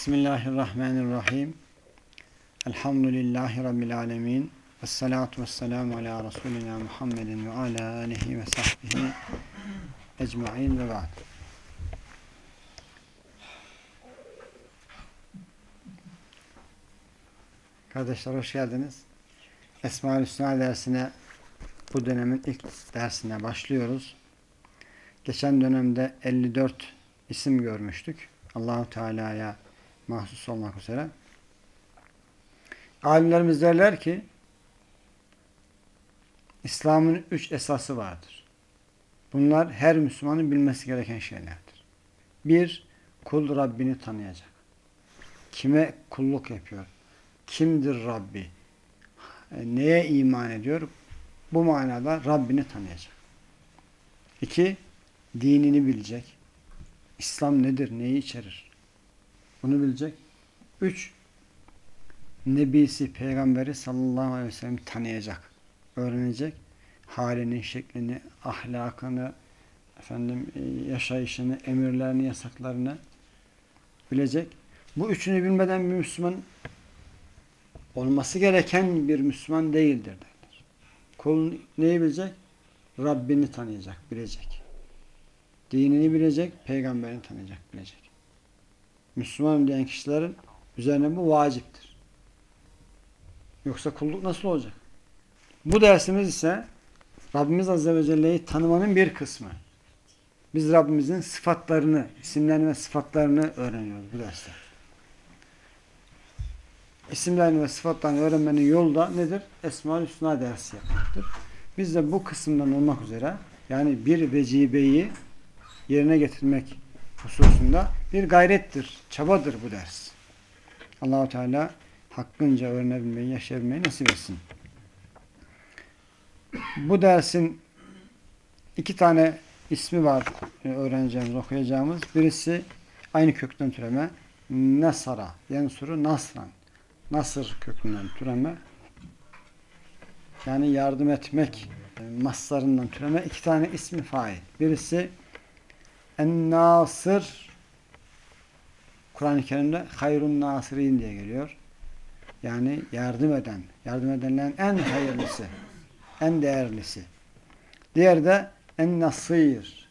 Bismillahirrahmanirrahim. Elhamdülillahi Rabbil alemin. Vessalatu vesselamu ala Resulina Muhammedin ve ala alihi ve sahbihi ecma'in ve ba'd. Kardeşler hoş geldiniz. Esma-ül dersine bu dönemin ilk dersine başlıyoruz. Geçen dönemde 54 isim görmüştük. Allahu Teala'ya mahsus olmak üzere. Alimlerimiz derler ki İslam'ın üç esası vardır. Bunlar her Müslümanın bilmesi gereken şeylerdir. Bir, kul Rabbini tanıyacak. Kime kulluk yapıyor? Kimdir Rabbi? Neye iman ediyor? Bu manada Rabbini tanıyacak. İki, dinini bilecek. İslam nedir? Neyi içerir? Bunu bilecek. Üç, Nebisi, Peygamberi sallallahu aleyhi ve sellem tanıyacak. Öğrenecek. Halini, şeklini, ahlakını, efendim e, yaşayışını, emirlerini, yasaklarını bilecek. Bu üçünü bilmeden bir Müslüman olması gereken bir Müslüman değildir derler. Kul neyi bilecek? Rabbini tanıyacak, bilecek. Dinini bilecek, peygamberini tanıyacak, bilecek. Müslüman diyen kişilerin üzerine bu vaciptir. Yoksa kulluk nasıl olacak? Bu dersimiz ise Rabbimiz Azze ve Celle'yi tanımanın bir kısmı. Biz Rabbimizin sıfatlarını, isimlerini ve sıfatlarını öğreniyoruz bu derste. İsimlerini ve sıfatlarını öğrenmenin yolu da nedir? Esma-ül Hüsna dersi yapmaktır. Biz de bu kısımdan olmak üzere yani bir vecibeyi yerine getirmek hususunda bir gayrettir, çabadır bu ders. Allahu Teala hakkınca öğrenebilmeyi, yaşayabilmeyi nasip etsin. Bu dersin iki tane ismi var öğreneceğimiz, okuyacağımız. Birisi aynı kökten türeme Nasara, Yansuru Nasran. Nasır kökünden türeme yani yardım etmek maslarından türeme iki tane ismi fail. Birisi en-Nasır Kur'an-ı Kerim'de hayrun nasirin diye geliyor. Yani yardım eden, yardım edenlerin en hayırlısı, en değerlisi. Diğer de en-Nasir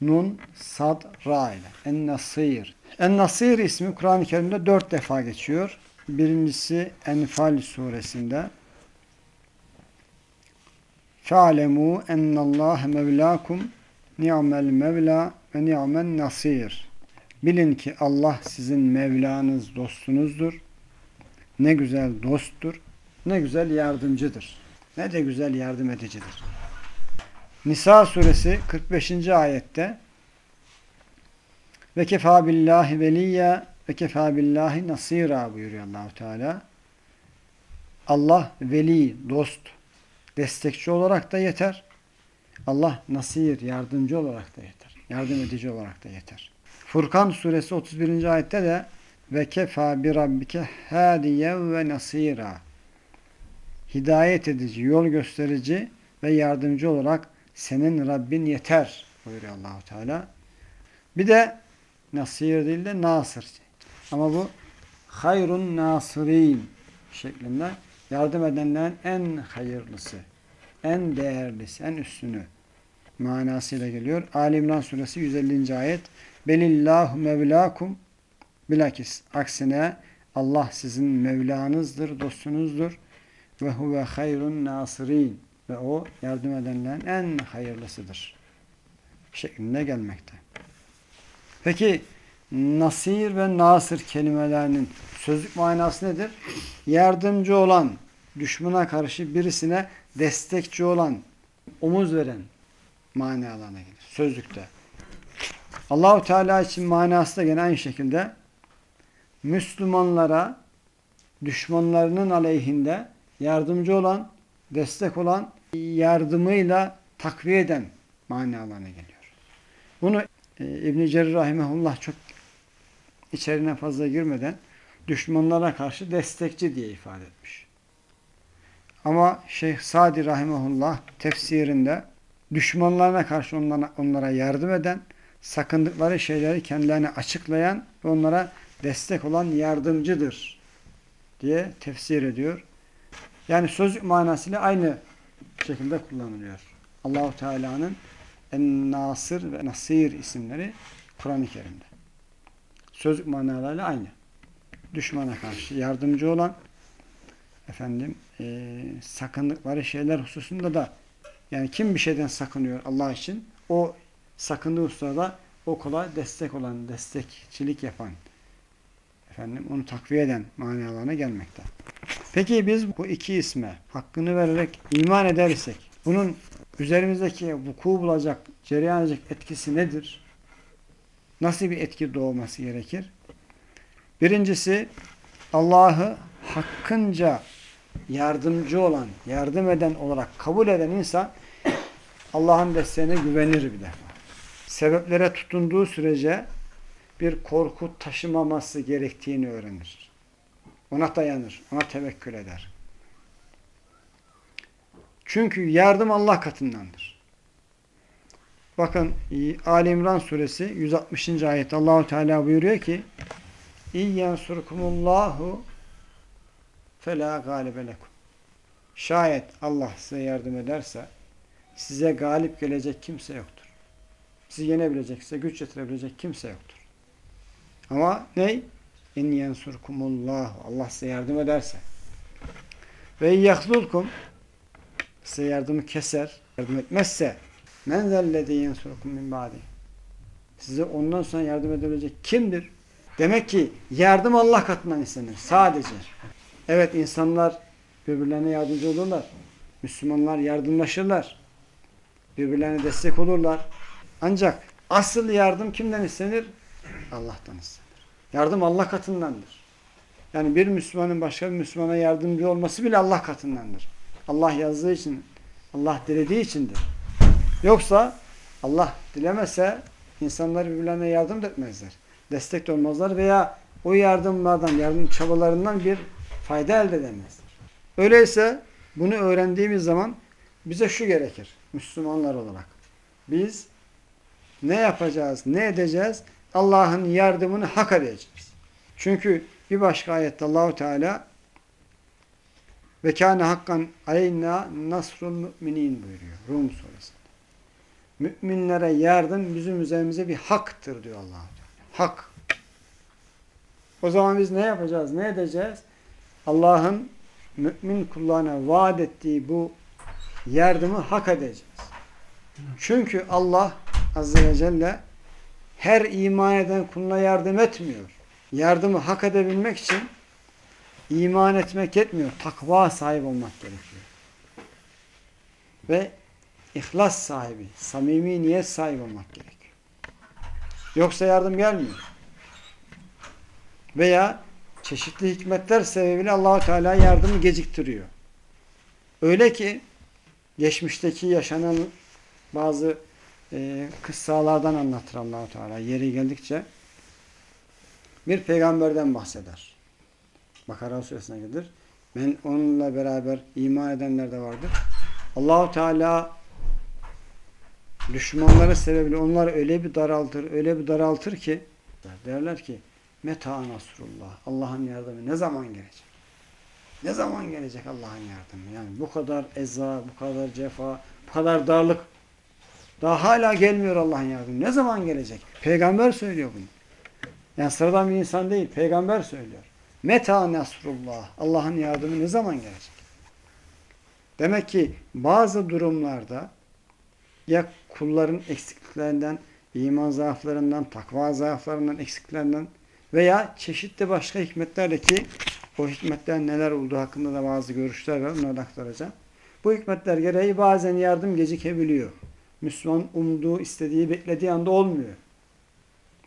Nun, Sad, Ra ile. En-Nasir. En-Nasir ismi Kur'an-ı Kerim'de dört defa geçiyor. Birincisi Enfal suresinde. Fe'alemû ennallâhe mevlâkum ni'mel mevla ve ni'men nasir. Bilin ki Allah sizin Mevlanız, dostunuzdur. Ne güzel dosttur, ne güzel yardımcıdır. Ne de güzel yardım edicidir. Nisa suresi 45. ayette ve kefa billahi veliyya ve kefa billahi nasira buyuruyor Allahu Teala. Allah veli, dost, destekçi olarak da yeter. Allah nasir, yardımcı olarak da yeter. Yardım edici olarak da yeter. Furkan suresi 31. ayette de ve kefa bi rabbike hadiyen ve nasira. Hidayet edici, yol gösterici ve yardımcı olarak senin Rabbin yeter buyuruyor Allahu Teala. Bir de nasir değil de nasır. Ama bu hayrun nasirin şeklinde yardım edenlerin en hayırlısı, en değerlisi, en üstünü manasıyla geliyor. Ali İmran suresi 150. ayet Belillahu mevlakum bilakis aksine Allah sizin Mevlanızdır, dostunuzdur ve huve hayrun nasirin ve o yardım edenlerin en hayırlısıdır şeklinde gelmekte. Peki nasir ve nasır kelimelerinin sözlük manası nedir? Yardımcı olan, düşmana karşı birisine destekçi olan, omuz veren manalarına gelir. Sözlükte. Allahu Teala için manası da gene aynı şekilde Müslümanlara düşmanlarının aleyhinde yardımcı olan, destek olan, yardımıyla takviye eden manalarına geliyor. Bunu e, İbn-i Cerir Rahimahullah çok içerine fazla girmeden düşmanlara karşı destekçi diye ifade etmiş. Ama Şeyh Sadi Rahimahullah tefsirinde düşmanlarına karşı onlara, onlara yardım eden, sakındıkları şeyleri kendilerine açıklayan ve onlara destek olan yardımcıdır diye tefsir ediyor. Yani sözlük manasıyla aynı şekilde kullanılıyor. Allahu Teala'nın En-Nasır ve Nasir isimleri Kur'an-ı Kerim'de. Sözlük manalarıyla aynı. Düşmana karşı yardımcı olan efendim e, sakındıkları şeyler hususunda da yani kim bir şeyden sakınıyor Allah için o sakındığı hususlarda o kola destek olan, destekçilik yapan efendim onu takviye eden manalarına gelmekte. Peki biz bu iki isme hakkını vererek iman edersek bunun üzerimizdeki vuku bulacak, cereyan edecek etkisi nedir? Nasıl bir etki doğması gerekir? Birincisi Allah'ı hakkınca yardımcı olan, yardım eden olarak kabul eden insan Allah'ın desteğine güvenir bir defa. Sebeplere tutunduğu sürece bir korku taşımaması gerektiğini öğrenir. Ona dayanır, ona tevekkül eder. Çünkü yardım Allah katındandır. Bakın Ali İmran suresi 160. ayet Allahu Teala buyuruyor ki İyyen fela galibe lekum. Şayet Allah size yardım ederse size galip gelecek kimse yoktur. Sizi yenebilecek, size güç getirebilecek kimse yoktur. Ama ne? En yensurkumullah. Allah size yardım ederse. Ve yahlulkum size yardımı keser, yardım etmezse men zellezi yensurkum min ba'di. Size ondan sonra yardım edebilecek kimdir? Demek ki yardım Allah katından istenir. Sadece. Evet insanlar birbirlerine yardımcı olurlar. Müslümanlar yardımlaşırlar. Birbirlerine destek olurlar. Ancak asıl yardım kimden istenir? Allah'tan istenir. Yardım Allah katındandır. Yani bir Müslümanın başka bir Müslümana yardımcı olması bile Allah katındandır. Allah yazdığı için, Allah dilediği içindir. Yoksa Allah dilemese insanlar birbirlerine yardım etmezler. Destek de olmazlar veya o yardımlardan, yardım çabalarından bir fayda elde edemezler. Öyleyse bunu öğrendiğimiz zaman bize şu gerekir Müslümanlar olarak. Biz ne yapacağız, ne edeceğiz? Allah'ın yardımını hak edeceğiz. Çünkü bir başka ayette Allahu Teala ve kâne hakkan aleyna nasrul müminin buyuruyor Rum suresinde. Müminlere yardım bizim üzerimize bir haktır diyor allah Teala. Hak. O zaman biz ne yapacağız, ne edeceğiz? Allah'ın mümin kullarına vaat ettiği bu yardımı hak edeceğiz. Çünkü Allah Azze ve Celle her iman eden kuluna yardım etmiyor. Yardımı hak edebilmek için iman etmek yetmiyor. Takva sahibi olmak gerekiyor. Ve ihlas sahibi, samimi niyet sahibi olmak gerekiyor. Yoksa yardım gelmiyor. Veya çeşitli hikmetler sebebiyle Allahu Teala yardımı geciktiriyor. Öyle ki geçmişteki yaşanan bazı e, kıssalardan anlatır Allahu Teala yeri geldikçe bir peygamberden bahseder. Bakara suresine gelir. Ben onunla beraber iman edenler de vardır. Allahu Teala düşmanları sebebiyle onları öyle bir daraltır, öyle bir daraltır ki derler ki Meta nasrullah. Allah'ın yardımı ne zaman gelecek? Ne zaman gelecek Allah'ın yardımı? Yani bu kadar eza, bu kadar cefa, bu kadar darlık daha hala gelmiyor Allah'ın yardımı. Ne zaman gelecek? Peygamber söylüyor bunu. Yani sıradan bir insan değil. Peygamber söylüyor. Meta nasrullah. Allah'ın yardımı ne zaman gelecek? Demek ki bazı durumlarda ya kulların eksikliklerinden, iman zaaflarından, takva zaaflarından, eksikliklerinden veya çeşitli başka hikmetlerle ki o hikmetler neler olduğu hakkında da bazı görüşler var. Onları aktaracağım. Bu hikmetler gereği bazen yardım gecikebiliyor. Müslüman umduğu, istediği, beklediği anda olmuyor.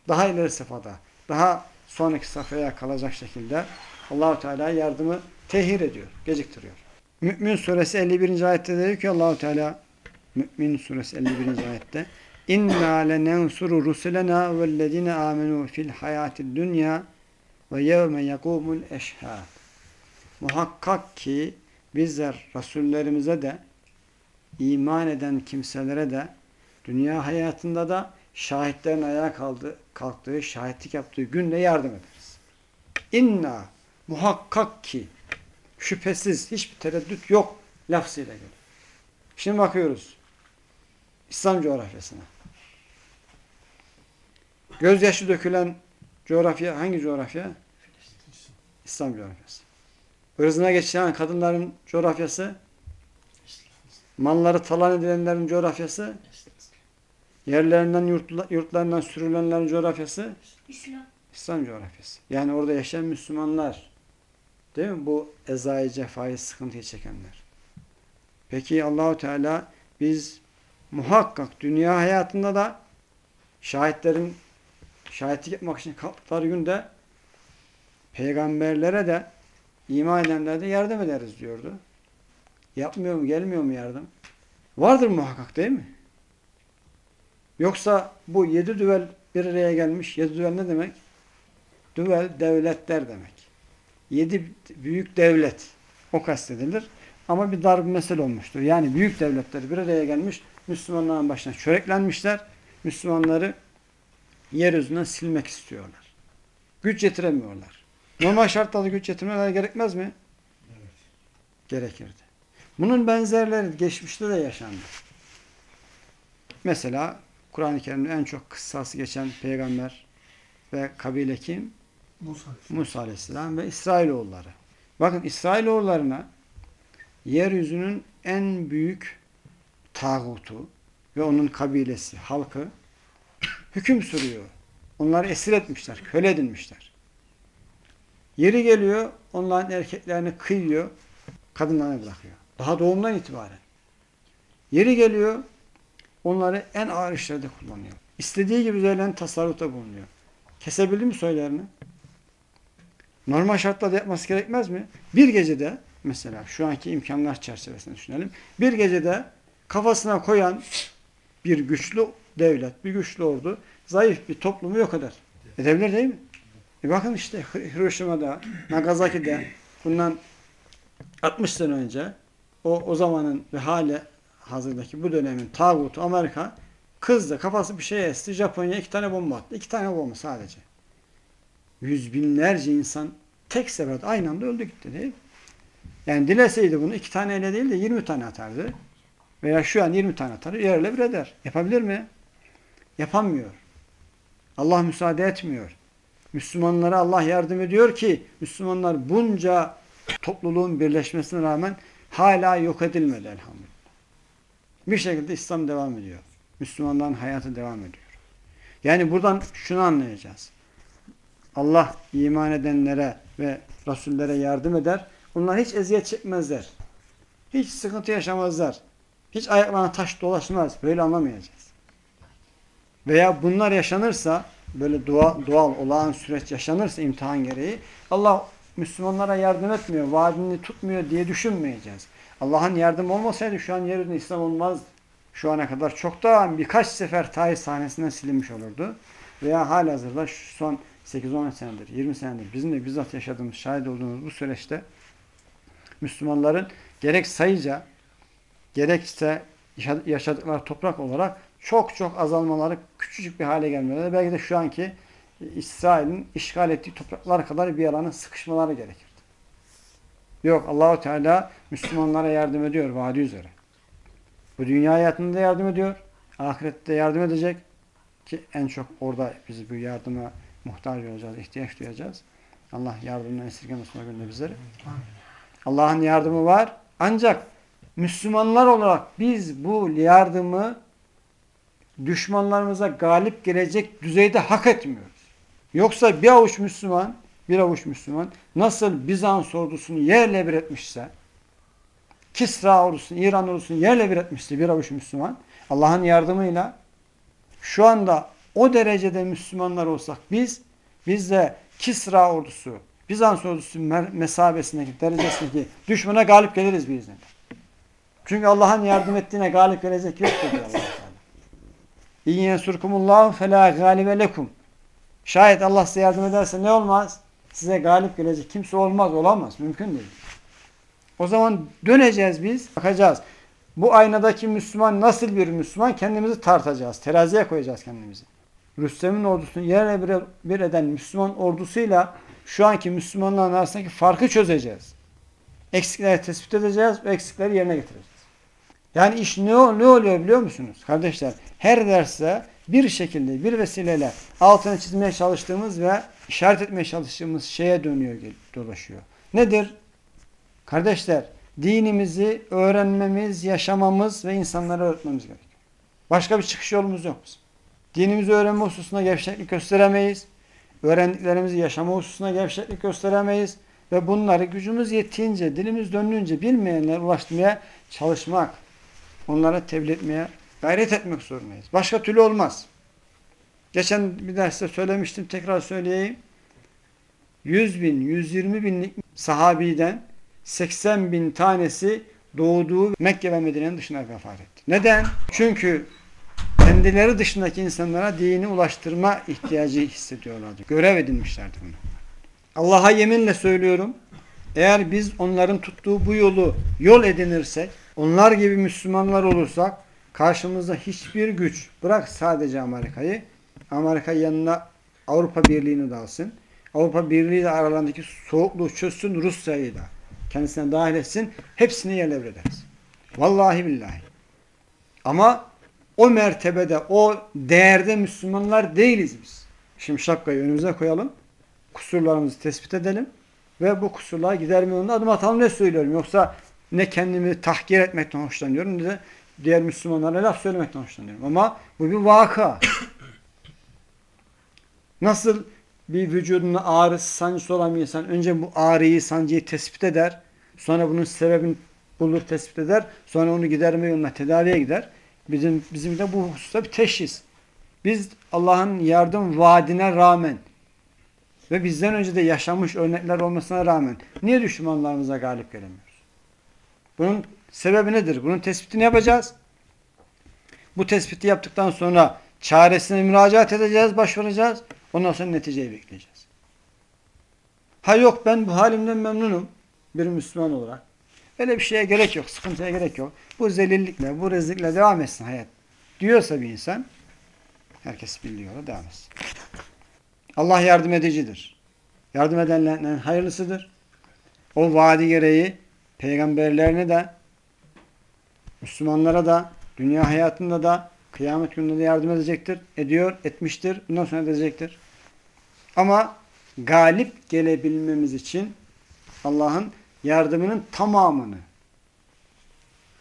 Daha ileri safhada, daha sonraki safhaya kalacak şekilde Allahu Teala yardımı tehir ediyor, geciktiriyor. Mü'min suresi 51. ayette diyor ki Allahu Teala Mü'min suresi 51. ayette İnna lenensuru rusulena vellezine amenu fil hayatid dünya ve yevme yekumul eşhad. Muhakkak ki bizler rasullerimize de iman eden kimselere de dünya hayatında da şahitlerin ayağa kaldı, kalktığı, şahitlik yaptığı günde yardım ederiz. İnna muhakkak ki şüphesiz hiçbir tereddüt yok lafzıyla geliyor. Şimdi bakıyoruz İslam coğrafyasına. Gözyaşı dökülen coğrafya hangi coğrafya? İslam coğrafyası. Irzına geçilen kadınların coğrafyası, malları talan edilenlerin coğrafyası, yerlerinden yurtla, yurtlarından sürülenlerin coğrafyası İslam. İslam coğrafyası. Yani orada yaşayan Müslümanlar değil mi? Bu ezayı, cefayı, sıkıntıyı çekenler. Peki Allahu Teala biz muhakkak dünya hayatında da şahitlerin şahitlik yapmak için kalktıkları günde peygamberlere de iman edenlere de yardım ederiz diyordu. Yapmıyor mu, gelmiyor mu yardım? Vardır muhakkak değil mi? Yoksa bu yedi düvel bir araya gelmiş. Yedi düvel ne demek? Düvel devletler demek. Yedi büyük devlet. O kastedilir. Ama bir dar bir mesele olmuştur. Yani büyük devletler bir araya gelmiş. Müslümanların başına çöreklenmişler. Müslümanları yeryüzünden silmek istiyorlar. Güç yetiremiyorlar. Normal şartlarda güç yetirmeler gerekmez mi? Evet. Gerekirdi. Bunun benzerleri geçmişte de yaşandı. Mesela Kur'an-ı Kerim'de en çok kıssası geçen peygamber ve kabile kim? Musa. Musa Aleyhisselam ve İsrailoğulları. Bakın İsrailoğullarına yeryüzünün en büyük tağutu ve onun kabilesi, halkı hüküm sürüyor. Onları esir etmişler, köle edinmişler. Yeri geliyor, onların erkeklerini kıyıyor, kadınlarını bırakıyor. Daha doğumdan itibaren. Yeri geliyor, onları en ağır işlerde kullanıyor. İstediği gibi üzerlerine tasarrufta bulunuyor. Kesebildi mi soylarını? Normal şartlarda yapması gerekmez mi? Bir gecede mesela şu anki imkanlar çerçevesinde düşünelim. Bir gecede kafasına koyan bir güçlü devlet, bir güçlü ordu zayıf bir toplumu yok eder. Edebilir değil mi? E bakın işte Hiroşima'da, Nagasaki'de bundan 60 sene önce o, o zamanın ve hali hazırdaki bu dönemin tağutu Amerika kızdı kafası bir şeye esti Japonya iki tane bomba attı. iki tane bomba sadece. Yüz binlerce insan tek seferde aynı anda öldü gitti değil mi? Yani dileseydi bunu iki taneyle değil de 20 tane atardı. Veya şu an 20 tane atar, yerle bir eder. Yapabilir mi? Yapamıyor. Allah müsaade etmiyor. Müslümanlara Allah yardım ediyor ki Müslümanlar bunca topluluğun birleşmesine rağmen hala yok edilmedi elhamdülillah. Bir şekilde İslam devam ediyor. Müslümanların hayatı devam ediyor. Yani buradan şunu anlayacağız. Allah iman edenlere ve Resullere yardım eder. Bunlar hiç eziyet çekmezler. Hiç sıkıntı yaşamazlar. Hiç ayaklarına taş dolaşmaz. Böyle anlamayacağız. Veya bunlar yaşanırsa böyle doğal, doğal olağan süreç yaşanırsa imtihan gereği Allah Müslümanlara yardım etmiyor, vaadini tutmuyor diye düşünmeyeceğiz. Allah'ın yardımı olmasaydı şu an yeryüzünde İslam olmazdı. Şu ana kadar çok daha birkaç sefer tarih sahnesinden silinmiş olurdu. Veya halihazırda şu son 8-10 senedir, 20 senedir bizim de bizzat yaşadığımız, şahit olduğumuz bu süreçte Müslümanların gerek sayıca gerekse yaşadıkları toprak olarak çok çok azalmaları, küçücük bir hale gelmeleri, belki de şu anki İsrail'in işgal ettiği topraklar kadar bir alana sıkışmaları gerekirdi. Yok Allahu Teala Müslümanlara yardım ediyor vaadi üzere. Bu dünya hayatında yardım ediyor. Ahirette yardım edecek. Ki en çok orada biz bu yardıma muhtaç olacağız, ihtiyaç duyacağız. Allah yardımını esirgemesin o günde bizleri. Allah'ın yardımı var. Ancak Müslümanlar olarak biz bu yardımı düşmanlarımıza galip gelecek düzeyde hak etmiyoruz. Yoksa bir avuç Müslüman, bir avuç Müslüman nasıl Bizans ordusunu yerle bir etmişse, Kisra ordusunu, İran ordusunu yerle bir etmişse bir avuç Müslüman, Allah'ın yardımıyla şu anda o derecede Müslümanlar olsak biz, biz de Kisra ordusu, Bizans ordusu mesabesindeki, derecesindeki düşmana galip geliriz biiznillah. Çünkü Allah'ın yardım ettiğine galip gelecek yoktur Allah. İn yensurkumullahu felâ gâlibe lekum. Şayet Allah size yardım ederse ne olmaz? Size galip gelecek kimse olmaz, olamaz. Mümkün değil. O zaman döneceğiz biz, bakacağız. Bu aynadaki Müslüman nasıl bir Müslüman? Kendimizi tartacağız. Teraziye koyacağız kendimizi. Rüstem'in ordusunu yerle bir eden Müslüman ordusuyla şu anki Müslümanların arasındaki farkı çözeceğiz. Eksikleri tespit edeceğiz ve eksikleri yerine getireceğiz. Yani iş ne, ne oluyor biliyor musunuz? Kardeşler her derste bir şekilde bir vesileyle altına çizmeye çalıştığımız ve işaret etmeye çalıştığımız şeye dönüyor, dolaşıyor. Nedir? Kardeşler dinimizi öğrenmemiz, yaşamamız ve insanlara öğretmemiz gerekiyor. Başka bir çıkış yolumuz yok bizim. Dinimizi öğrenme hususuna gevşeklik gösteremeyiz. Öğrendiklerimizi yaşama hususuna gevşeklik gösteremeyiz. Ve bunları gücümüz yettiğince, dilimiz döndüğünce bilmeyenlere ulaştırmaya çalışmak, onlara tebliğ etmeye gayret etmek zorundayız. Başka türlü olmaz. Geçen bir derste söylemiştim, tekrar söyleyeyim. 100 bin, 120 binlik sahabiden 80 bin tanesi doğduğu Mekke ve Medine'nin dışına vefat etti. Neden? Çünkü kendileri dışındaki insanlara dini ulaştırma ihtiyacı hissediyorlardı. Görev edinmişlerdi bunu. Allah'a yeminle söylüyorum. Eğer biz onların tuttuğu bu yolu yol edinirsek, onlar gibi Müslümanlar olursak karşımızda hiçbir güç, bırak sadece Amerika'yı, Amerika yanına Avrupa Birliği'ni de alsın. Avrupa Birliği ile aralarındaki soğukluğu çözsün, Rusya'yı da kendisine dahil etsin. Hepsini yerle bir ederiz. Vallahi billahi. Ama o mertebede, o değerde Müslümanlar değiliz biz. Şimdi şapkayı önümüze koyalım. Kusurlarımızı tespit edelim. Ve bu kusurları giderme adım atalım ne söylüyorum. Yoksa ne kendimi tahkir etmekten hoşlanıyorum ne de diğer Müslümanlara laf söylemekten hoşlanıyorum. Ama bu bir vaka. Nasıl bir vücudunda ağrısı, sancısı olan bir insan önce bu ağrıyı, sancıyı tespit eder. Sonra bunun sebebini bulur, tespit eder. Sonra onu giderme yoluna tedaviye gider. Bizim, bizim de bu hususta bir teşhis. Biz Allah'ın yardım vaadine rağmen ve bizden önce de yaşamış örnekler olmasına rağmen niye düşmanlarımıza galip gelemiyoruz? Bunun sebebi nedir? Bunun tespitini yapacağız. Bu tespiti yaptıktan sonra çaresine müracaat edeceğiz, başvuracağız. Ondan sonra neticeyi bekleyeceğiz. Ha yok ben bu halimden memnunum bir Müslüman olarak. Öyle bir şeye gerek yok, sıkıntıya gerek yok. Bu zelillikle, bu rezillikle devam etsin hayat diyorsa bir insan herkes biliyor, devam etsin. Allah yardım edicidir. Yardım edenlerin hayırlısıdır. O vaadi gereği peygamberlerine de Müslümanlara da dünya hayatında da kıyamet gününde de yardım edecektir. Ediyor, etmiştir. Bundan sonra edecektir. Ama galip gelebilmemiz için Allah'ın yardımının tamamını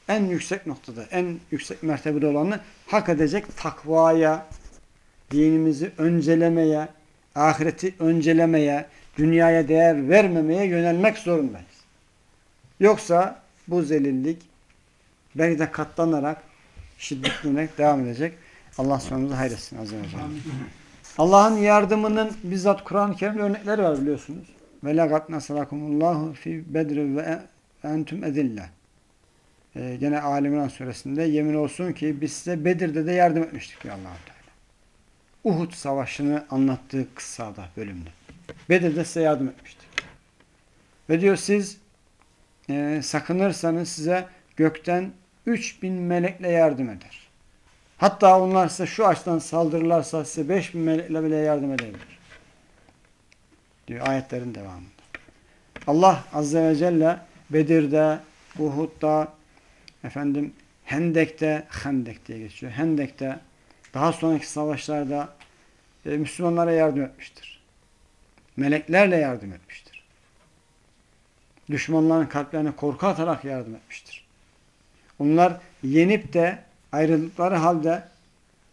en yüksek noktada, en yüksek mertebede olanı hak edecek takvaya, dinimizi öncelemeye, ahireti öncelemeye, dünyaya değer vermemeye yönelmek zorundayız. Yoksa bu zelillik belki de katlanarak, şiddetlenerek devam edecek. Allah sonumuzu hayretsin azze ve. Allah'ın yardımının bizzat Kur'an-ı Kerim'de örnekleri var biliyorsunuz. Ve lagat nasarakumullahu fi bedri ve entum edille. Ee, gene Alimran suresinde yemin olsun ki biz size Bedir'de de yardım etmiştik diyor allah Teala. Uhud savaşını anlattığı kıssada bölümde. Bedir'de size yardım etmiştik. Ve diyor siz e, sakınırsanız size gökten 3000 melekle yardım eder. Hatta onlar size şu açtan saldırırlarsa size 5000 melekle bile yardım edebilir. Diyor ayetlerin devamında. Allah Azze ve Celle Bedir'de, Uhud'da, efendim Hendek'te, Hendek diye geçiyor. Hendek'te, daha sonraki savaşlarda e, Müslümanlara yardım etmiştir. Meleklerle yardım etmiştir. Düşmanların kalplerine korku atarak yardım etmiştir. Onlar yenip de ayrıldıkları halde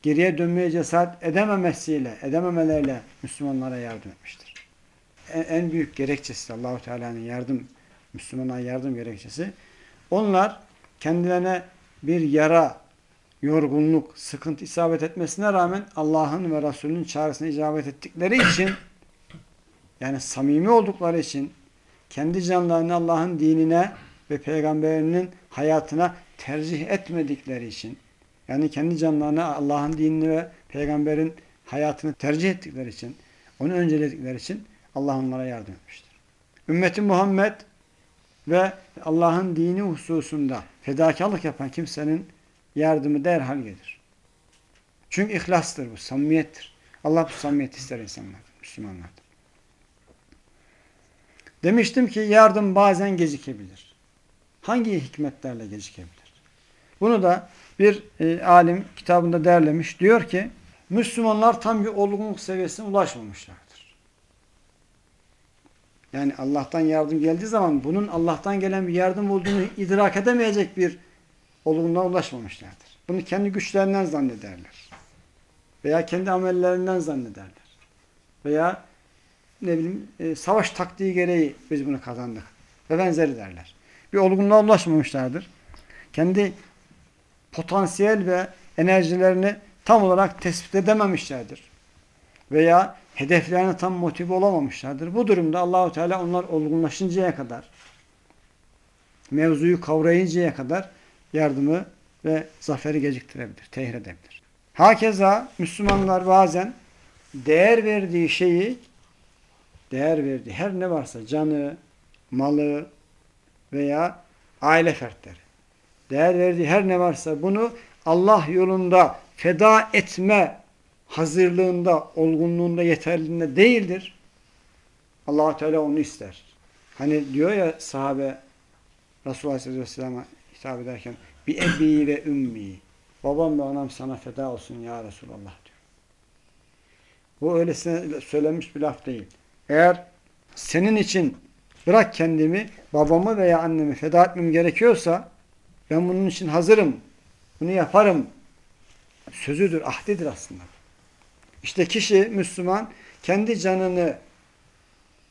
geriye dönmeye cesaret edememesiyle, edememeleriyle Müslümanlara yardım etmiştir. En, büyük gerekçesi Allahu Teala'nın yardım, Müslümana yardım gerekçesi. Onlar kendilerine bir yara, yorgunluk, sıkıntı isabet etmesine rağmen Allah'ın ve Resulünün çağrısına icabet ettikleri için yani samimi oldukları için kendi canlarını Allah'ın dinine ve peygamberinin hayatına tercih etmedikleri için yani kendi canlarını Allah'ın dinini ve peygamberin hayatını tercih ettikleri için onu önceledikleri için Allah onlara yardım etmiştir. Ümmeti Muhammed ve Allah'ın dini hususunda fedakarlık yapan kimsenin yardımı derhal gelir. Çünkü ihlastır bu, samimiyettir. Allah bu samimiyet ister insanlardan, Müslümanlardan. Demiştim ki yardım bazen gecikebilir. Hangi hikmetlerle gecikebilir? Bunu da bir e, alim kitabında derlemiş. Diyor ki Müslümanlar tam bir olgunluk seviyesine ulaşmamışlardır. Yani Allah'tan yardım geldiği zaman bunun Allah'tan gelen bir yardım olduğunu idrak edemeyecek bir olgunluğa ulaşmamışlardır. Bunu kendi güçlerinden zannederler. Veya kendi amellerinden zannederler. Veya ne bileyim e, savaş taktiği gereği biz bunu kazandık. Ve benzeri derler. Bir olgunluğa ulaşmamışlardır. Kendi potansiyel ve enerjilerini tam olarak tespit edememişlerdir. Veya hedeflerine tam motive olamamışlardır. Bu durumda Allahu Teala onlar olgunlaşıncaya kadar mevzuyu kavrayıncaya kadar yardımı ve zaferi geciktirebilir, tehir edebilir. Hakeza Müslümanlar bazen değer verdiği şeyi değer verdiği her ne varsa canı, malı veya aile fertleri değer verdiği her ne varsa bunu Allah yolunda feda etme hazırlığında, olgunluğunda, yeterliliğinde değildir. allah Teala onu ister. Hani diyor ya sahabe Resulullah Aleyhisselam'a hitap ederken bir ebi ve ümmi babam ve anam sana feda olsun ya Resulallah diyor. Bu öylesine söylenmiş bir laf değil. Eğer senin için bırak kendimi babamı veya annemi feda etmem gerekiyorsa ben bunun için hazırım. Bunu yaparım. Sözüdür, ahdidir aslında. İşte kişi Müslüman kendi canını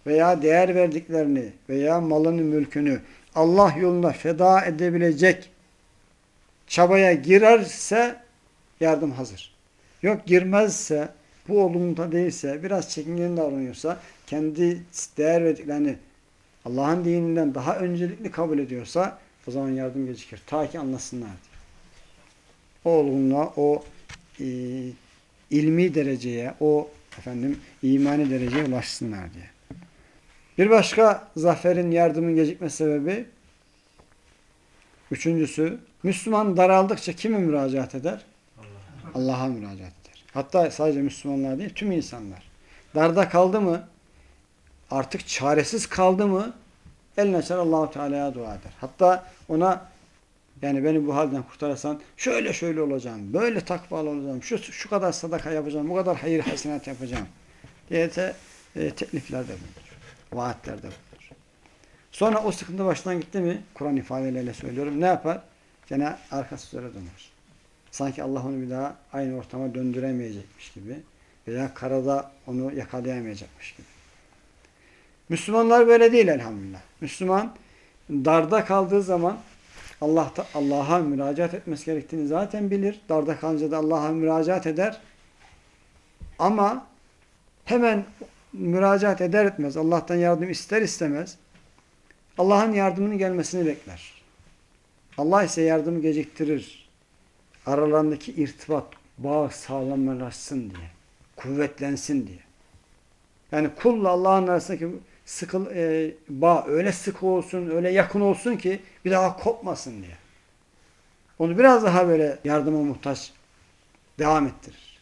veya değer verdiklerini veya malını, mülkünü Allah yolunda feda edebilecek çabaya girerse yardım hazır. Yok girmezse, bu olumda değilse, biraz çekingen davranıyorsa, kendi değer verdiklerini Allah'ın dininden daha öncelikli kabul ediyorsa o zaman yardım gecikir. Ta ki anlasınlar diye. O olgunluğa, o e, ilmi dereceye, o efendim imani dereceye ulaşsınlar diye. Bir başka zaferin yardımın gecikme sebebi üçüncüsü Müslüman daraldıkça kime müracaat eder? Allah'a Allah müracaat eder. Hatta sadece Müslümanlar değil tüm insanlar. Darda kaldı mı artık çaresiz kaldı mı elini açar Allahu Teala'ya dua eder. Hatta ona yani beni bu halden kurtarırsan şöyle şöyle olacağım, böyle takvalı olacağım, şu, şu kadar sadaka yapacağım, bu kadar hayır hasenat yapacağım diye de e, tekliflerde bulunur. Vaatlerde bulunur. Sonra o sıkıntı baştan gitti mi Kur'an ifadeleriyle söylüyorum. Ne yapar? Gene arkası üzere döner. Sanki Allah onu bir daha aynı ortama döndüremeyecekmiş gibi veya karada onu yakalayamayacakmış gibi. Müslümanlar böyle değil elhamdülillah. Müslüman darda kaldığı zaman Allah'ta Allah'a müracaat etmesi gerektiğini zaten bilir. Darda kalınca da Allah'a müracaat eder. Ama hemen müracaat eder etmez. Allah'tan yardım ister istemez. Allah'ın yardımının gelmesini bekler. Allah ise yardımı geciktirir. Aralarındaki irtibat, bağ sağlamlaşsın diye. Kuvvetlensin diye. Yani kulla Allah'ın arasındaki sıkıl, e, bağ öyle sıkı olsun, öyle yakın olsun ki bir daha kopmasın diye. Onu biraz daha böyle yardıma muhtaç devam ettirir.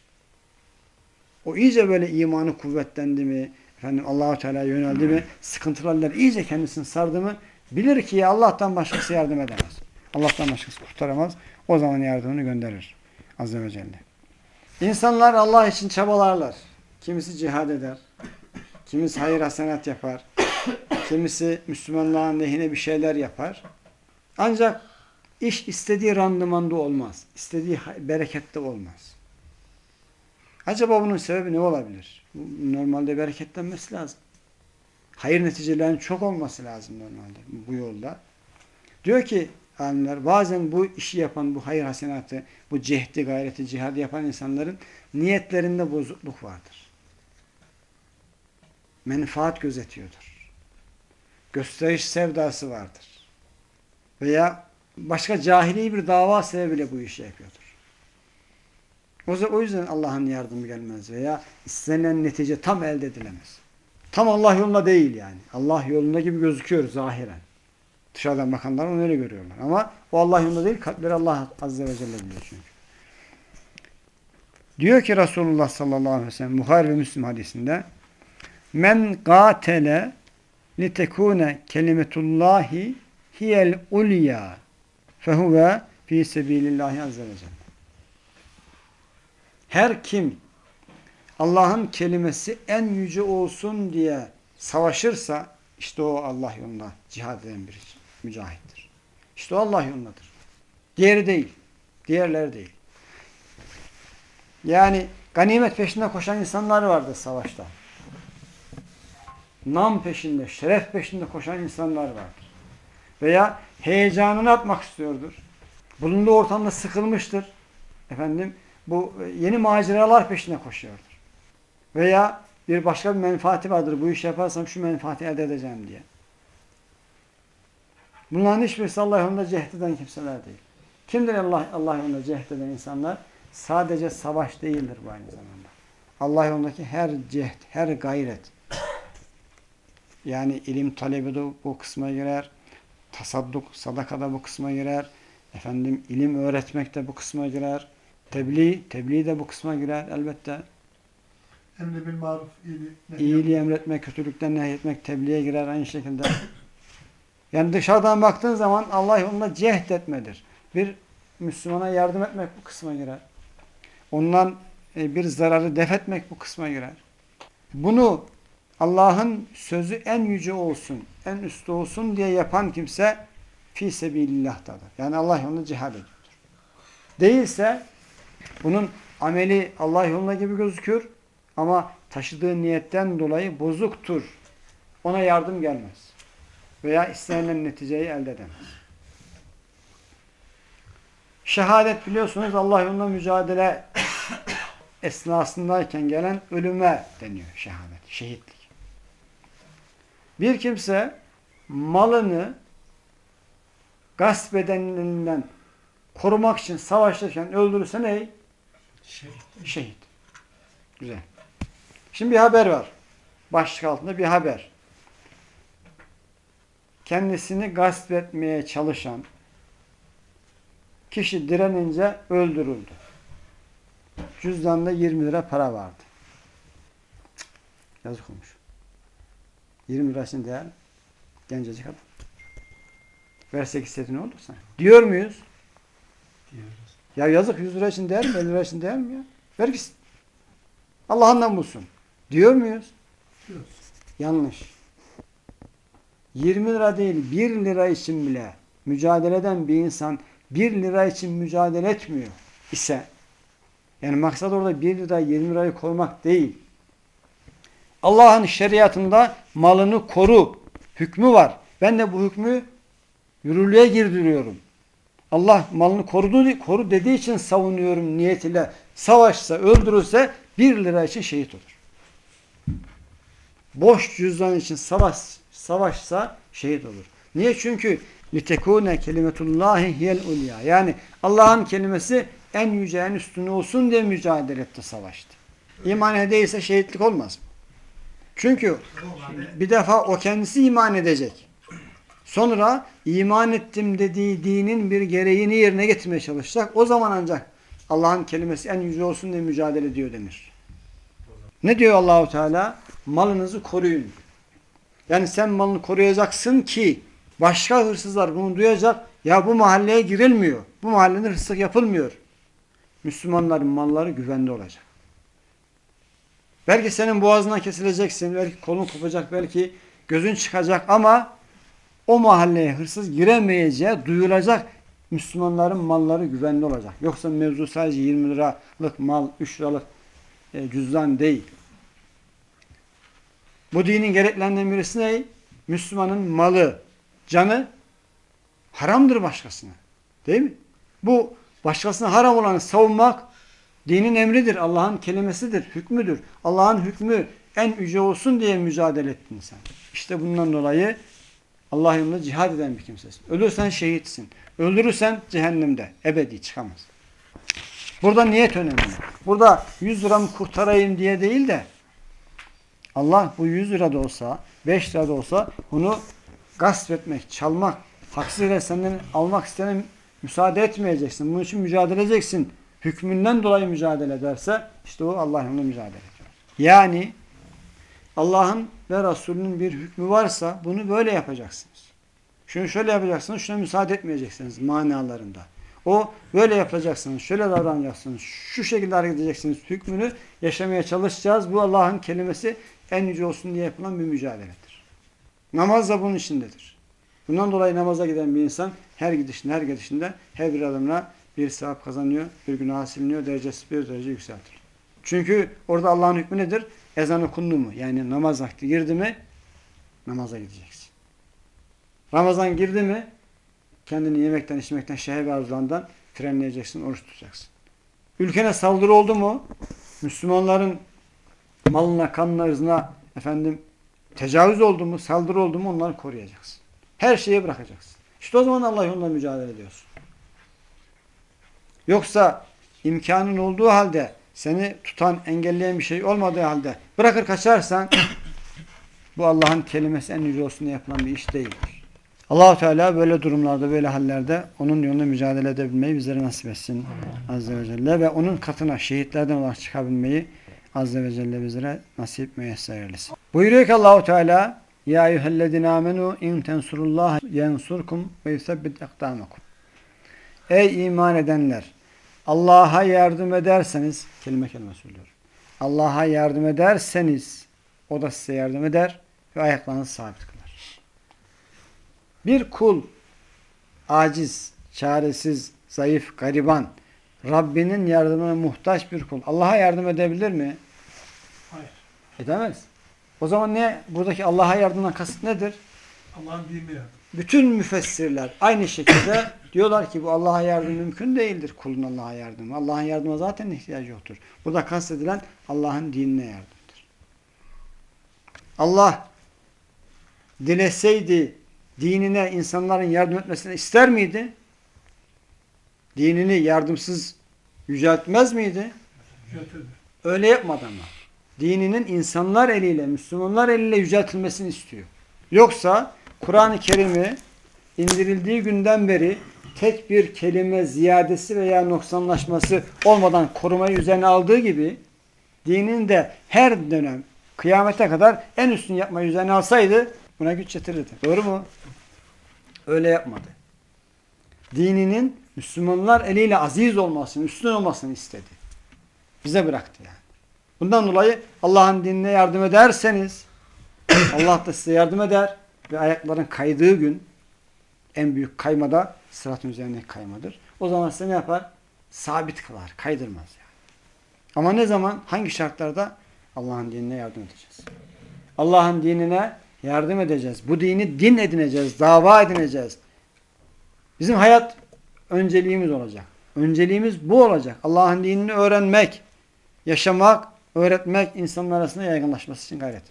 O iyice böyle imanı kuvvetlendi mi, efendim Allahu Teala yöneldi mi, sıkıntılarla iyice kendisini sardı mı, bilir ki Allah'tan başkası yardım edemez. Allah'tan başkası kurtaramaz. O zaman yardımını gönderir. Azze ve Celle. İnsanlar Allah için çabalarlar. Kimisi cihad eder. Kimisi hayır hasenat yapar. Kimisi Müslümanların lehine bir şeyler yapar. Ancak iş istediği randımanda olmaz. İstediği berekette olmaz. Acaba bunun sebebi ne olabilir? Normalde bereketlenmesi lazım. Hayır neticelerinin çok olması lazım normalde bu yolda. Diyor ki alimler bazen bu işi yapan, bu hayır hasenatı, bu cehdi, gayreti, cihadı yapan insanların niyetlerinde bozukluk vardır menfaat gözetiyordur. Gösteriş sevdası vardır. Veya başka cahili bir dava sebebiyle bu işi yapıyordur. O yüzden Allah'ın yardımı gelmez veya istenen netice tam elde edilemez. Tam Allah yolunda değil yani. Allah yolunda gibi gözüküyor zahiren. Dışarıdan bakanlar onu öyle görüyorlar. Ama o Allah yolunda değil, kalpleri Allah Azze ve Celle biliyor çünkü. Diyor ki Resulullah sallallahu aleyhi ve sellem Buhari ve Müslim hadisinde Men gatele litekune kelimetullahi hiyel ulya fehuve fi sebilillahi azze ve celle. Her kim Allah'ın kelimesi en yüce olsun diye savaşırsa işte o Allah yolunda cihad eden bir mücahittir. İşte o Allah yolundadır. Diğeri değil. Diğerleri değil. Yani ganimet peşinde koşan insanlar vardı savaşta. Nam peşinde, şeref peşinde koşan insanlar vardır. Veya heyecanını atmak istiyordur. Bulunduğu ortamda sıkılmıştır. Efendim bu yeni maceralar peşinde koşuyordur. Veya bir başka bir menfaati vardır. Bu işi yaparsam şu menfaati elde edeceğim diye. Bunların hiçbirisi Allah yolunda cehd eden kimseler değil. Kimdir Allah, Allah yolunda cehd eden insanlar? Sadece savaş değildir bu aynı zamanda. Allah yolundaki her cehd, her gayret. Yani ilim talebi de bu kısma girer. Tasadduk, sadaka da bu kısma girer. Efendim ilim öğretmek de bu kısma girer. Tebliğ, tebliğ de bu kısma girer elbette. Emri bil maruf, iyiliği, İyiliği emretmek, kötülükten nehyetmek, tebliğe girer aynı şekilde. Yani dışarıdan baktığın zaman Allah yolunda cehd etmedir. Bir Müslümana yardım etmek bu kısma girer. Ondan e, bir zararı def etmek bu kısma girer. Bunu Allah'ın sözü en yüce olsun, en üstü olsun diye yapan kimse fi sebilillah'tadır. Yani Allah yolunda cihad ediyordur. Değilse bunun ameli Allah yolunda gibi gözükür ama taşıdığı niyetten dolayı bozuktur. Ona yardım gelmez. Veya istenilen neticeyi elde edemez. Şehadet biliyorsunuz Allah yolunda mücadele esnasındayken gelen ölüme deniyor şehadet, şehitlik. Bir kimse malını gasp edeninden korumak için savaşırken öldürürse ne? Şehit. Şehit. Güzel. Şimdi bir haber var. Başlık altında bir haber. Kendisini gasp etmeye çalışan kişi direnince öldürüldü. Cüzdanda 20 lira para vardı. Yazık olmuş. 20 lirasını değer gencecik adam. Versek istedi ne olur sana? Diyor muyuz? Diyoruz. Ya yazık 100 lira için değer mi? 50 lira için değer mi ya? Ver gitsin. Allah'ından bulsun. Diyor muyuz? Diyoruz. Yanlış. 20 lira değil 1 lira için bile mücadele eden bir insan 1 lira için mücadele etmiyor ise yani maksat orada 1 lira 20 lirayı korumak değil. Allah'ın şeriatında malını koru hükmü var. Ben de bu hükmü yürürlüğe girdiriyorum. Allah malını korudu, koru dediği için savunuyorum niyetiyle savaşsa, öldürürse 1 lira için şehit olur. Boş cüzdan için savaş, savaşsa şehit olur. Niye? Çünkü litekune kelimetullahi hiyel ulya. Yani Allah'ın kelimesi en yüce, en üstün olsun diye mücadele etti, savaştı. İman edeyse şehitlik olmaz? Çünkü bir defa o kendisi iman edecek. Sonra iman ettim dediği dinin bir gereğini yerine getirmeye çalışacak. O zaman ancak Allah'ın kelimesi en yüce olsun diye mücadele ediyor denir. Ne diyor Allahu Teala? Malınızı koruyun. Yani sen malını koruyacaksın ki başka hırsızlar bunu duyacak. Ya bu mahalleye girilmiyor. Bu mahallede hırsızlık yapılmıyor. Müslümanların malları güvende olacak. Belki senin boğazından kesileceksin. Belki kolun kopacak. Belki gözün çıkacak ama o mahalleye hırsız giremeyeceği duyulacak. Müslümanların malları güvende olacak. Yoksa mevzu sadece 20 liralık mal, 3 liralık e, cüzdan değil. Bu dinin gereklerinden birisi ne? Müslümanın malı, canı haramdır başkasına. Değil mi? Bu başkasına haram olanı savunmak dinin emridir. Allah'ın kelimesidir, hükmüdür. Allah'ın hükmü en yüce olsun diye mücadele ettin sen. İşte bundan dolayı Allah yolunda cihad eden bir kimsesin. Ölürsen şehitsin. Öldürürsen cehennemde. Ebedi çıkamaz. Burada niyet önemli. Burada 100 liramı kurtarayım diye değil de Allah bu 100 lira da olsa 5 lira da olsa bunu gasp etmek, çalmak, haksız senden almak istenen müsaade etmeyeceksin. Bunun için mücadele edeceksin. Hükmünden dolayı mücadele ederse işte o Allah yolunda mücadele ediyor. Yani Allah'ın ve Resulünün bir hükmü varsa bunu böyle yapacaksınız. Şunu şöyle yapacaksınız, şuna müsaade etmeyeceksiniz manalarında. O böyle yapacaksınız, şöyle davranacaksınız, şu şekilde hareket edeceksiniz hükmünü yaşamaya çalışacağız. Bu Allah'ın kelimesi en yüce olsun diye yapılan bir mücadeledir. Namaz da bunun içindedir. Bundan dolayı namaza giden bir insan her gidişinde, her gidişinde her bir adımla bir sevap kazanıyor, bir günah siliniyor, derecesi bir derece yükseltir. Çünkü orada Allah'ın hükmü nedir? Ezan okundu mu? Yani namaz vakti girdi mi namaza gideceksin. Ramazan girdi mi kendini yemekten, içmekten, şehir arzularından frenleyeceksin, oruç tutacaksın. Ülkene saldırı oldu mu Müslümanların malına, kanına, ırzına efendim tecavüz oldu mu, saldırı oldu mu onları koruyacaksın. Her şeyi bırakacaksın. İşte o zaman Allah yolunda mücadele ediyorsun. Yoksa imkanın olduğu halde seni tutan, engelleyen bir şey olmadığı halde bırakır kaçarsan bu Allah'ın kelimesi en yüce olsun diye yapılan bir iş değildir. Allahu Teala böyle durumlarda, böyle hallerde onun yolunda mücadele edebilmeyi bizlere nasip etsin Azze ve Celle ve onun katına şehitlerden olarak çıkabilmeyi Azze ve Celle bizlere nasip müyesser eylesin. Buyuruyor ki Allahu Teala Ya eyyühellezine amenu in tensurullah yensurkum ve yusebbit ekdamakum Ey iman edenler Allah'a yardım ederseniz kelime kelime söylüyorum. Allah'a yardım ederseniz o da size yardım eder ve ayaklarınızı sabit kılar. Bir kul aciz, çaresiz, zayıf, gariban, Rabbinin yardımına muhtaç bir kul Allah'a yardım edebilir mi? Hayır. Edemez. O zaman ne? Buradaki Allah'a yardımdan kasıt nedir? Allah'ın dinine yardım. Bütün müfessirler aynı şekilde diyorlar ki bu Allah'a yardım mümkün değildir kulun Allah'a yardımı. Allah'ın yardıma zaten ihtiyacı yoktur. Burada kastedilen Allah'ın dinine yardımdır. Allah dileseydi dinine insanların yardım etmesini ister miydi? Dinini yardımsız yüceltmez miydi? Öyle yapmadı ama. Dininin insanlar eliyle, Müslümanlar eliyle yüceltilmesini istiyor. Yoksa Kur'an-ı Kerim'i indirildiği günden beri tek bir kelime ziyadesi veya noksanlaşması olmadan korumayı üzerine aldığı gibi dinin de her dönem kıyamete kadar en üstün yapmayı üzerine alsaydı buna güç yetirirdi. Doğru mu? Öyle yapmadı. Dininin Müslümanlar eliyle aziz olmasını, üstün olmasını istedi. Bize bıraktı yani. Bundan dolayı Allah'ın dinine yardım ederseniz Allah da size yardım eder ve ayakların kaydığı gün en büyük kaymada sıratın üzerindeki kaymadır. O zaman size ne yapar? Sabit kılar, kaydırmaz yani. Ama ne zaman, hangi şartlarda? Allah'ın dinine yardım edeceğiz. Allah'ın dinine yardım edeceğiz. Bu dini din edineceğiz, dava edineceğiz. Bizim hayat önceliğimiz olacak. Önceliğimiz bu olacak. Allah'ın dinini öğrenmek, yaşamak, öğretmek, insanlar arasında yaygınlaşması için gayret.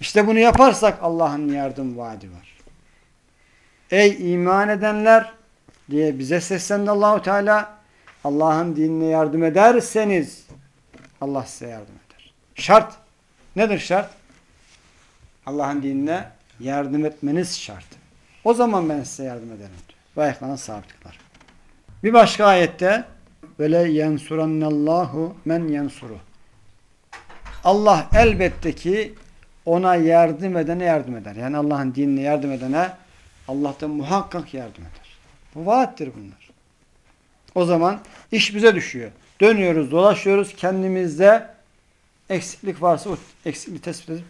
İşte bunu yaparsak Allah'ın yardım vaadi var. Ey iman edenler diye bize seslendi Allahu Teala. Allah'ın dinine yardım ederseniz Allah size yardım eder. Şart. Nedir şart? Allah'ın dinine yardım etmeniz şart. O zaman ben size yardım ederim diyor. Ve ayaklarına sabit. Bir başka ayette böyle yensurannallahu men yensuru. Allah elbette ki ona yardım edene yardım eder. Yani Allah'ın dinine yardım edene Allah da muhakkak yardım eder. Bu vaattir bunlar. O zaman iş bize düşüyor. Dönüyoruz, dolaşıyoruz. Kendimizde eksiklik varsa o eksikliği tespit edip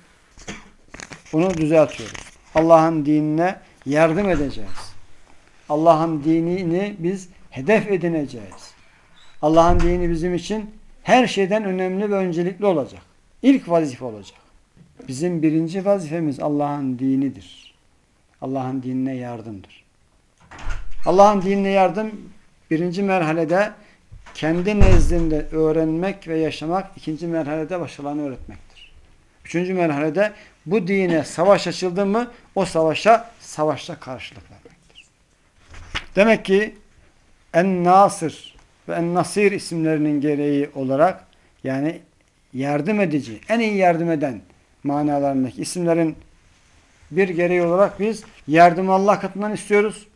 bunu düzeltiyoruz. Allah'ın dinine yardım edeceğiz. Allah'ın dinini biz hedef edineceğiz. Allah'ın dini bizim için her şeyden önemli ve öncelikli olacak. İlk vazife olacak. Bizim birinci vazifemiz Allah'ın dinidir. Allah'ın dinine yardımdır. Allah'ın dinine yardım birinci merhalede kendi nezdinde öğrenmek ve yaşamak, ikinci merhalede başkalarına öğretmektir. Üçüncü merhalede bu dine savaş açıldı mı o savaşa savaşta karşılık vermektir. Demek ki En-Nasır ve En-Nasir isimlerinin gereği olarak yani yardım edici, en iyi yardım eden manalarındaki isimlerin bir gereği olarak biz yardımı Allah katından istiyoruz.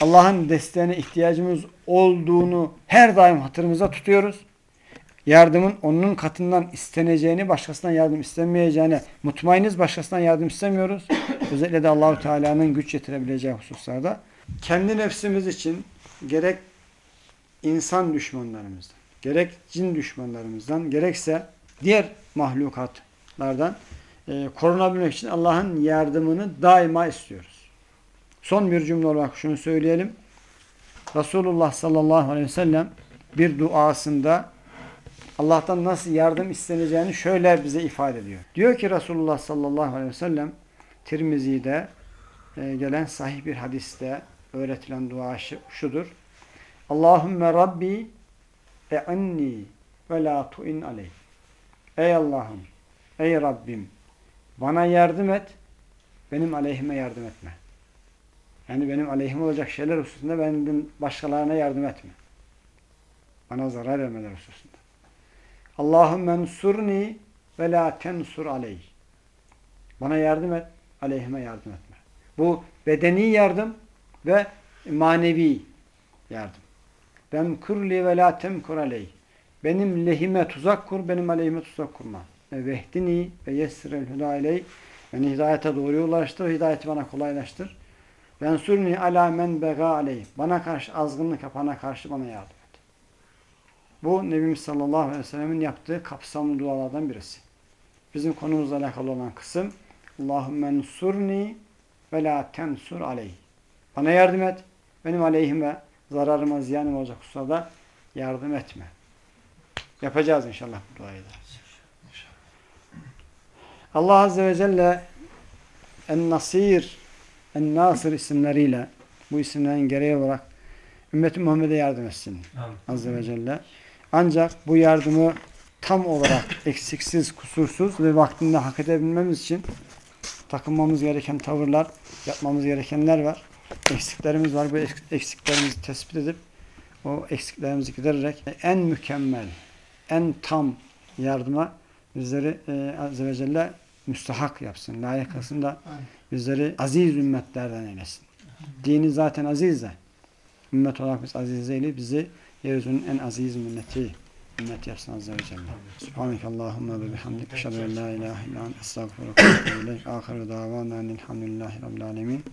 Allah'ın desteğine ihtiyacımız olduğunu her daim hatırımıza tutuyoruz. yardımın onun katından isteneceğini, başkasından yardım istenmeyeceğini mutmainiz, başkasından yardım istemiyoruz. Özellikle de Allahu Teala'nın güç yetirebileceği hususlarda. Kendi nefsimiz için gerek insan düşmanlarımızdan, gerek cin düşmanlarımızdan, gerekse diğer mahlukatlardan e, korunabilmek için Allah'ın yardımını daima istiyoruz. Son bir cümle olarak şunu söyleyelim. Resulullah sallallahu aleyhi ve sellem bir duasında Allah'tan nasıl yardım isteneceğini şöyle bize ifade ediyor. Diyor ki Resulullah sallallahu aleyhi ve sellem Tirmizi'de e, gelen sahih bir hadiste öğretilen dua şu- şudur. Allahümme Rabbi e'anni ve la tu'in aleyh. Ey Allah'ım, ey Rabbim bana yardım et, benim aleyhime yardım etme. Yani benim aleyhime olacak şeyler hususunda benim başkalarına yardım etme. Bana zarar vermeler hususunda. Allahümme ensurni ve la tensur aleyh. Bana yardım et, aleyhime yardım etme. Bu bedeni yardım ve manevi yardım. Ben kurli ve la temkur aleyh. Benim lehime tuzak kur, benim aleyhime tuzak kurma. Ve vehdini ve yessirel huda aleyh. Beni hidayete doğru ulaştır, hidayeti bana kolaylaştır. Ben surni ala men bega aleyh. Bana karşı azgınlık yapana karşı bana yardım et. Bu Nebimiz sallallahu aleyhi ve sellemin yaptığı kapsamlı dualardan birisi. Bizim konumuzla alakalı olan kısım Allahümme surni ve la tensur aleyh. Bana yardım et. Benim aleyhime, zararıma, ziyanıma olacak hususlarda yardım etme. Yapacağız inşallah bu duayı da. Allah Azze ve Celle En-Nasir, En-Nasir isimleriyle bu isimlerin gereği olarak ümmeti Muhammed'e yardım etsin. Azze ve Celle. Ancak bu yardımı tam olarak eksiksiz, kusursuz ve vaktinde hak edebilmemiz için takınmamız gereken tavırlar, yapmamız gerekenler var. Eksiklerimiz var. Bu eks- eksiklerimizi tespit edip o eksiklerimizi gidererek en mükemmel, en tam yardıma bizleri e, Azze ve Celle müstahak yapsın. Layık kılsın da bizleri aziz ümmetlerden eylesin. Dini zaten aziz de. Ümmet olarak biz aziz değil, bizi yeryüzünün en aziz ümmeti ümmet yapsın Azze ve Celle. Subhaneke Allahümme ve bihamdik. Eşhedü en la ilahe illa etûbü ileyk. Ahiru davana enilhamdülillahi rabbil alemin.